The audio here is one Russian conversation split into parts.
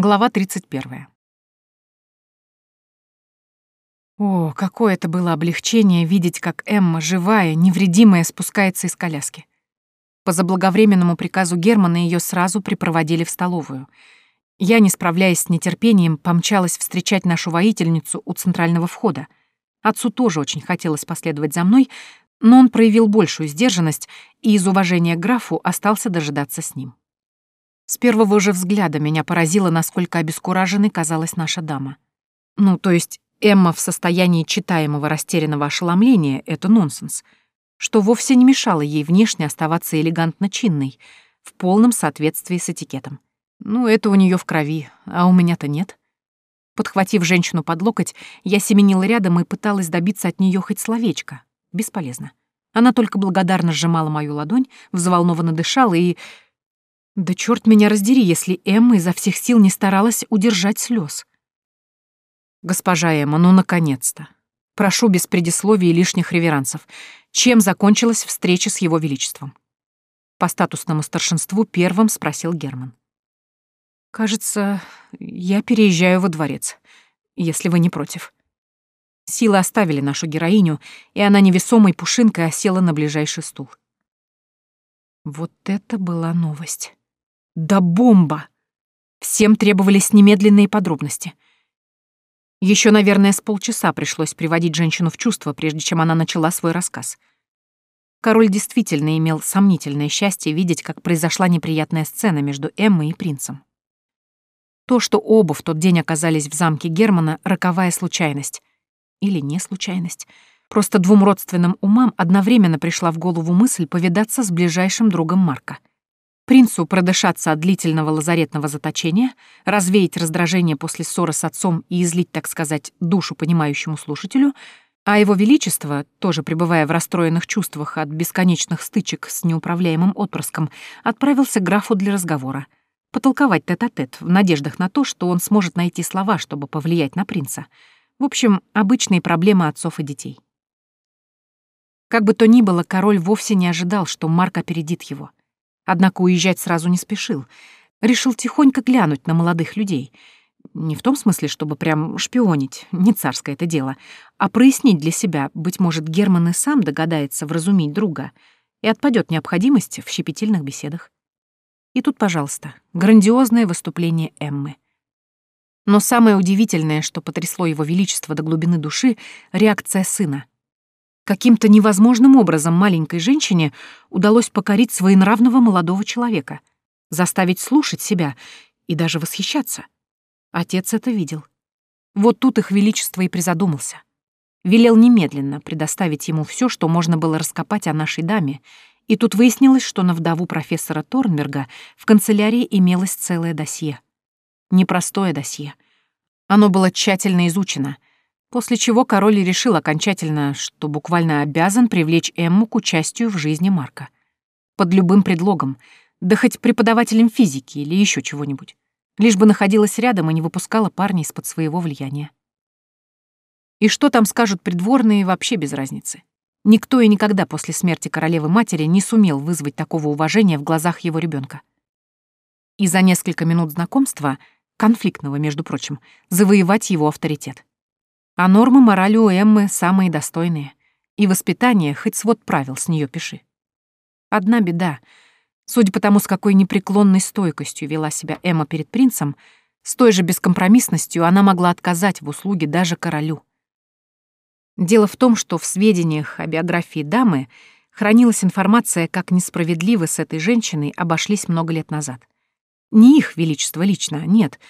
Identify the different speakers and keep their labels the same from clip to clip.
Speaker 1: Глава 31. О, какое это было облегчение видеть, как Эмма, живая, невредимая, спускается из коляски. По заблаговременному приказу Германа ее сразу припроводили в столовую. Я, не справляясь с нетерпением, помчалась встречать нашу воительницу у центрального входа. Отцу тоже очень хотелось последовать за мной, но он проявил большую сдержанность и из уважения к графу остался дожидаться с ним. С первого же взгляда меня поразило, насколько обескураженной казалась наша дама. Ну, то есть Эмма в состоянии читаемого растерянного ошеломления — это нонсенс, что вовсе не мешало ей внешне оставаться элегантно чинной, в полном соответствии с этикетом. Ну, это у нее в крови, а у меня-то нет. Подхватив женщину под локоть, я семенила рядом и пыталась добиться от нее хоть словечко. Бесполезно. Она только благодарно сжимала мою ладонь, взволнованно дышала и да черт меня раздери, если Эмма изо всех сил не старалась удержать слез. Госпожа Эмма, ну наконец-то. Прошу без предисловий и лишних реверансов. Чем закончилась встреча с его величеством? По статусному старшинству первым спросил Герман. Кажется, я переезжаю во дворец, если вы не против. Силы оставили нашу героиню, и она невесомой пушинкой осела на ближайший стул. Вот это была новость. Да бомба! Всем требовались немедленные подробности. Еще, наверное, с полчаса пришлось приводить женщину в чувство, прежде чем она начала свой рассказ. Король действительно имел сомнительное счастье видеть, как произошла неприятная сцена между Эммой и принцем. То, что оба в тот день оказались в замке Германа, — роковая случайность. Или не случайность. Просто двум родственным умам одновременно пришла в голову мысль повидаться с ближайшим другом Марка — принцу продышаться от длительного лазаретного заточения, развеять раздражение после ссоры с отцом и излить, так сказать, душу понимающему слушателю, а его величество, тоже пребывая в расстроенных чувствах от бесконечных стычек с неуправляемым отпрыском, отправился к графу для разговора. Потолковать тет-а-тет -тет, в надеждах на то, что он сможет найти слова, чтобы повлиять на принца. В общем, обычные проблемы отцов и детей. Как бы то ни было, король вовсе не ожидал, что Марк опередит его — Однако уезжать сразу не спешил. Решил тихонько глянуть на молодых людей. Не в том смысле, чтобы прям шпионить, не царское это дело, а прояснить для себя, быть может, Герман и сам догадается вразумить друга и отпадет необходимость в щепетильных беседах. И тут, пожалуйста, грандиозное выступление Эммы. Но самое удивительное, что потрясло его величество до глубины души — реакция сына — Каким-то невозможным образом маленькой женщине удалось покорить своенравного молодого человека, заставить слушать себя и даже восхищаться. Отец это видел. Вот тут их величество и призадумался. Велел немедленно предоставить ему все, что можно было раскопать о нашей даме, и тут выяснилось, что на вдову профессора Торнберга в канцелярии имелось целое досье. Непростое досье. Оно было тщательно изучено — После чего король решил окончательно, что буквально обязан привлечь Эмму к участию в жизни Марка. Под любым предлогом, да хоть преподавателем физики или еще чего-нибудь. Лишь бы находилась рядом и не выпускала парня из-под своего влияния. И что там скажут придворные, вообще без разницы. Никто и никогда после смерти королевы-матери не сумел вызвать такого уважения в глазах его ребенка. И за несколько минут знакомства, конфликтного, между прочим, завоевать его авторитет. А нормы морали у Эммы самые достойные. И воспитание, хоть свод правил с нее пиши. Одна беда. Судя по тому, с какой непреклонной стойкостью вела себя Эмма перед принцем, с той же бескомпромиссностью она могла отказать в услуге даже королю. Дело в том, что в сведениях о биографии дамы хранилась информация, как несправедливо с этой женщиной обошлись много лет назад. Не их величество лично, нет,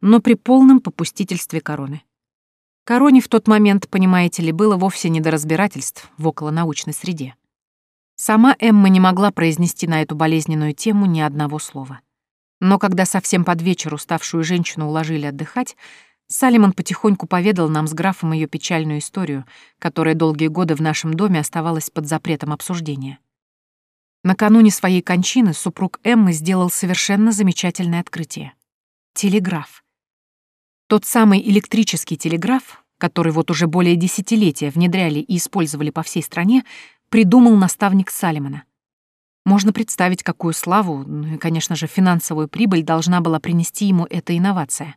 Speaker 1: но при полном попустительстве короны. Короне в тот момент, понимаете ли, было вовсе не до разбирательств в околонаучной среде. Сама Эмма не могла произнести на эту болезненную тему ни одного слова. Но когда совсем под вечер уставшую женщину уложили отдыхать, Салимон потихоньку поведал нам с графом ее печальную историю, которая долгие годы в нашем доме оставалась под запретом обсуждения. Накануне своей кончины супруг Эммы сделал совершенно замечательное открытие. Телеграф. Тот самый электрический телеграф, который вот уже более десятилетия внедряли и использовали по всей стране, придумал наставник Салимона. Можно представить, какую славу, ну и, конечно же, финансовую прибыль должна была принести ему эта инновация.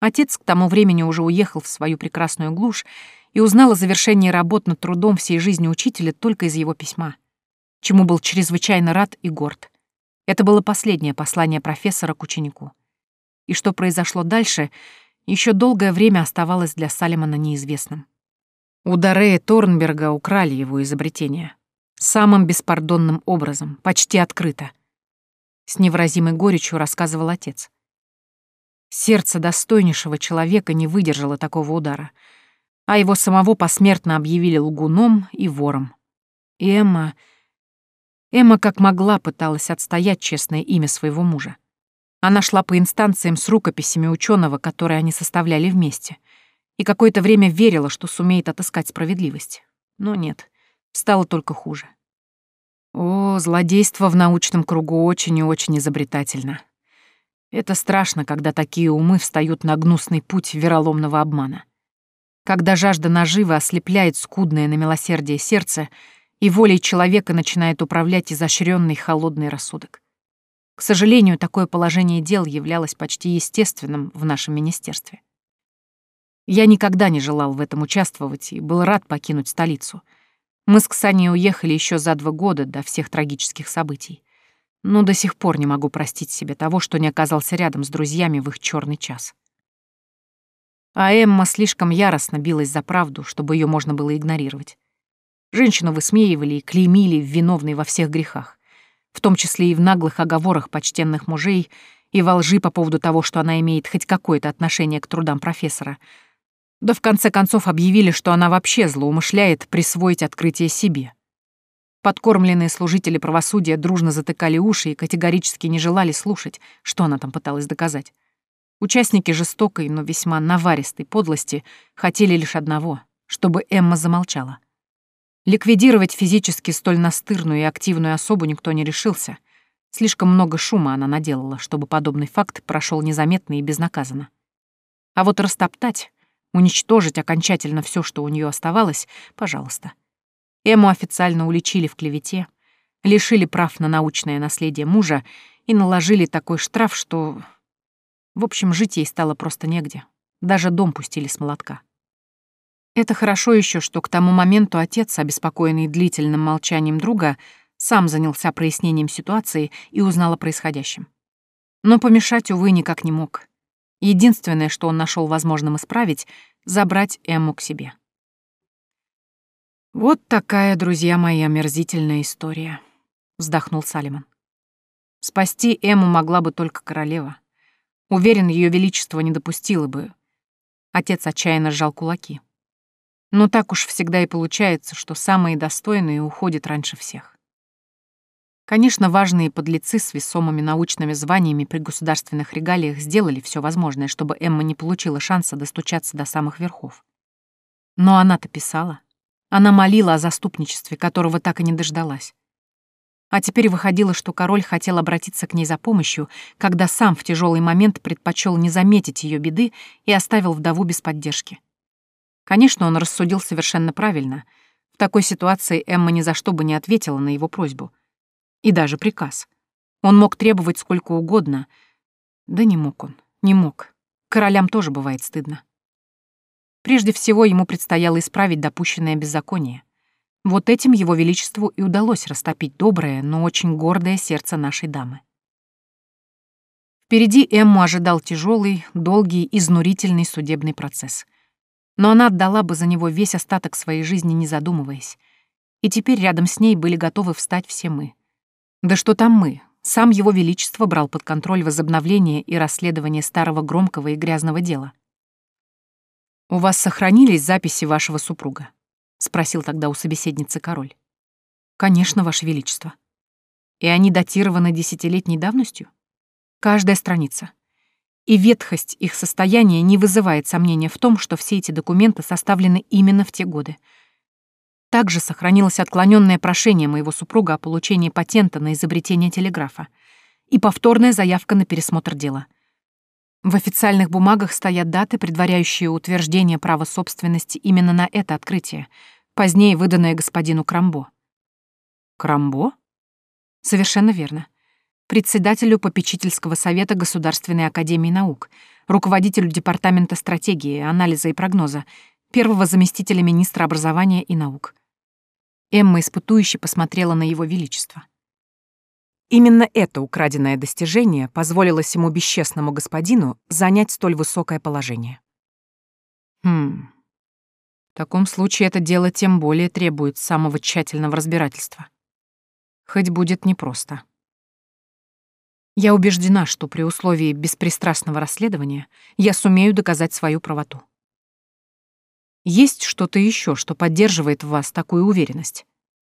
Speaker 1: Отец к тому времени уже уехал в свою прекрасную глушь и узнал о завершении работ над трудом всей жизни учителя только из его письма, чему был чрезвычайно рад и горд. Это было последнее послание профессора к ученику. И что произошло дальше, еще долгое время оставалось для Салемона неизвестным. У Дорея Торнберга украли его изобретение. Самым беспардонным образом, почти открыто. С невыразимой горечью рассказывал отец. Сердце достойнейшего человека не выдержало такого удара, а его самого посмертно объявили лгуном и вором. И Эмма... Эмма как могла пыталась отстоять честное имя своего мужа. Она шла по инстанциям с рукописями ученого, которые они составляли вместе, и какое-то время верила, что сумеет отыскать справедливость. Но нет, стало только хуже. О, злодейство в научном кругу очень и очень изобретательно. Это страшно, когда такие умы встают на гнусный путь вероломного обмана. Когда жажда наживы ослепляет скудное на милосердие сердце, и волей человека начинает управлять изощренный холодный рассудок. К сожалению, такое положение дел являлось почти естественным в нашем министерстве. Я никогда не желал в этом участвовать и был рад покинуть столицу — мы с Ксанией уехали еще за два года до всех трагических событий. Но до сих пор не могу простить себе того, что не оказался рядом с друзьями в их черный час. А Эмма слишком яростно билась за правду, чтобы ее можно было игнорировать. Женщину высмеивали и клеймили виновной во всех грехах, в том числе и в наглых оговорах почтенных мужей и во лжи по поводу того, что она имеет хоть какое-то отношение к трудам профессора — да в конце концов объявили, что она вообще злоумышляет присвоить открытие себе. Подкормленные служители правосудия дружно затыкали уши и категорически не желали слушать, что она там пыталась доказать. Участники жестокой, но весьма наваристой подлости хотели лишь одного — чтобы Эмма замолчала. Ликвидировать физически столь настырную и активную особу никто не решился. Слишком много шума она наделала, чтобы подобный факт прошел незаметно и безнаказанно. А вот растоптать уничтожить окончательно все, что у нее оставалось, пожалуйста. Эму официально уличили в клевете, лишили прав на научное наследие мужа и наложили такой штраф, что... В общем, жить ей стало просто негде. Даже дом пустили с молотка. Это хорошо еще, что к тому моменту отец, обеспокоенный длительным молчанием друга, сам занялся прояснением ситуации и узнал о происходящем. Но помешать, увы, никак не мог. Единственное, что он нашел возможным исправить — забрать Эмму к себе. «Вот такая, друзья мои, омерзительная история», — вздохнул Салиман. «Спасти Эмму могла бы только королева. Уверен, ее величество не допустило бы». Отец отчаянно сжал кулаки. Но так уж всегда и получается, что самые достойные уходят раньше всех. Конечно, важные подлецы с весомыми научными званиями при государственных регалиях сделали все возможное, чтобы Эмма не получила шанса достучаться до самых верхов. Но она-то писала. Она молила о заступничестве, которого так и не дождалась. А теперь выходило, что король хотел обратиться к ней за помощью, когда сам в тяжелый момент предпочел не заметить ее беды и оставил вдову без поддержки. Конечно, он рассудил совершенно правильно. В такой ситуации Эмма ни за что бы не ответила на его просьбу — и даже приказ. Он мог требовать сколько угодно. Да не мог он, не мог. Королям тоже бывает стыдно. Прежде всего, ему предстояло исправить допущенное беззаконие. Вот этим его величеству и удалось растопить доброе, но очень гордое сердце нашей дамы. Впереди Эмму ожидал тяжелый, долгий, изнурительный судебный процесс. Но она отдала бы за него весь остаток своей жизни, не задумываясь. И теперь рядом с ней были готовы встать все мы. Да что там мы? Сам его величество брал под контроль возобновление и расследование старого громкого и грязного дела. «У вас сохранились записи вашего супруга?» — спросил тогда у собеседницы король. «Конечно, ваше величество». «И они датированы десятилетней давностью?» «Каждая страница. И ветхость их состояния не вызывает сомнения в том, что все эти документы составлены именно в те годы — также сохранилось отклоненное прошение моего супруга о получении патента на изобретение телеграфа и повторная заявка на пересмотр дела. В официальных бумагах стоят даты, предваряющие утверждение права собственности именно на это открытие, позднее выданное господину Крамбо. «Крамбо?» Совершенно верно. Председателю попечительского совета Государственной академии наук, руководителю департамента стратегии, анализа и прогноза, первого заместителя министра образования и наук. Эмма испытующе посмотрела на его величество. Именно это украденное достижение позволило ему бесчестному господину занять столь высокое положение. Хм. В таком случае это дело тем более требует самого тщательного разбирательства. Хоть будет непросто. Я убеждена, что при условии беспристрастного расследования я сумею доказать свою правоту. Есть что-то еще, что поддерживает в вас такую уверенность?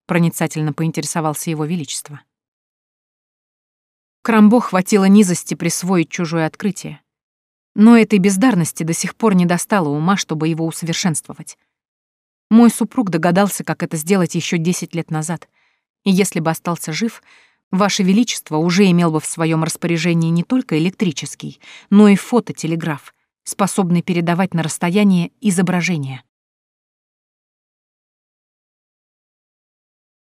Speaker 1: Проницательно поинтересовался его величество. Крамбо хватило низости присвоить чужое открытие. Но этой бездарности до сих пор не достало ума, чтобы его усовершенствовать. Мой супруг догадался, как это сделать еще 10 лет назад, и если бы остался жив, Ваше Величество уже имел бы в своем распоряжении не только электрический, но и фототелеграф, способный передавать на расстояние изображение.